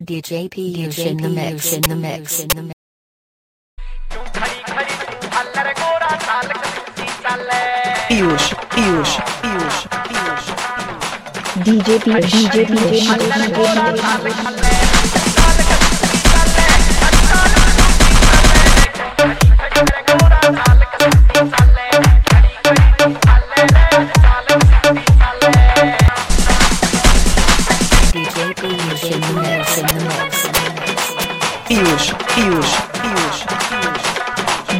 DJ Piyush in the mix, in the mix, in the mix. Piyush, Piyush, Piyush, Piyush. DJ Piyush, DJ Piyush, DJ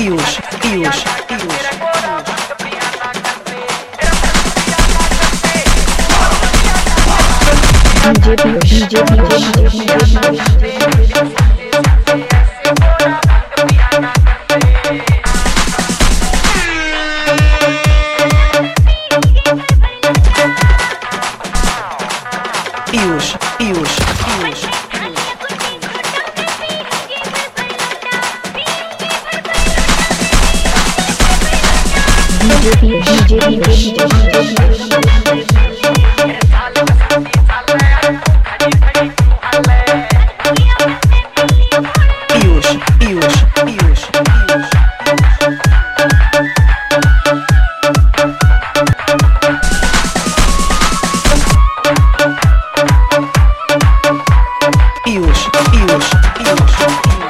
e os, e os, e os. e os, e os. Pius, Pius, Pius, Pius.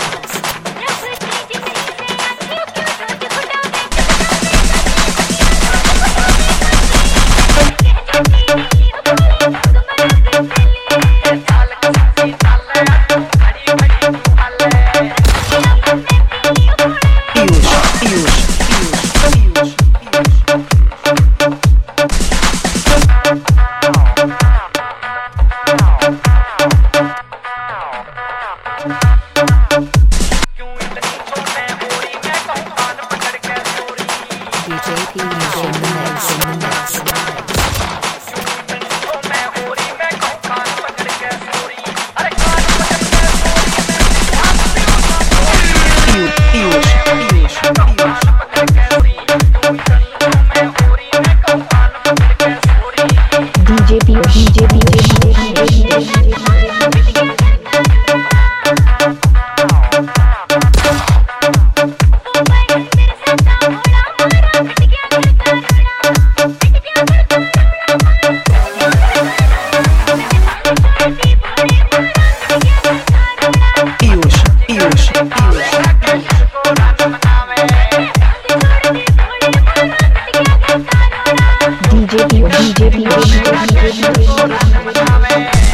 Piyush in the mix, in the mix. DJ Piyush,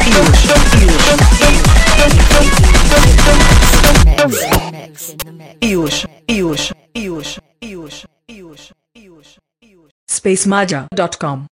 Piyush, Piyush. Piyush, Piyush, Piyush, Piyush. SpaceMaja.com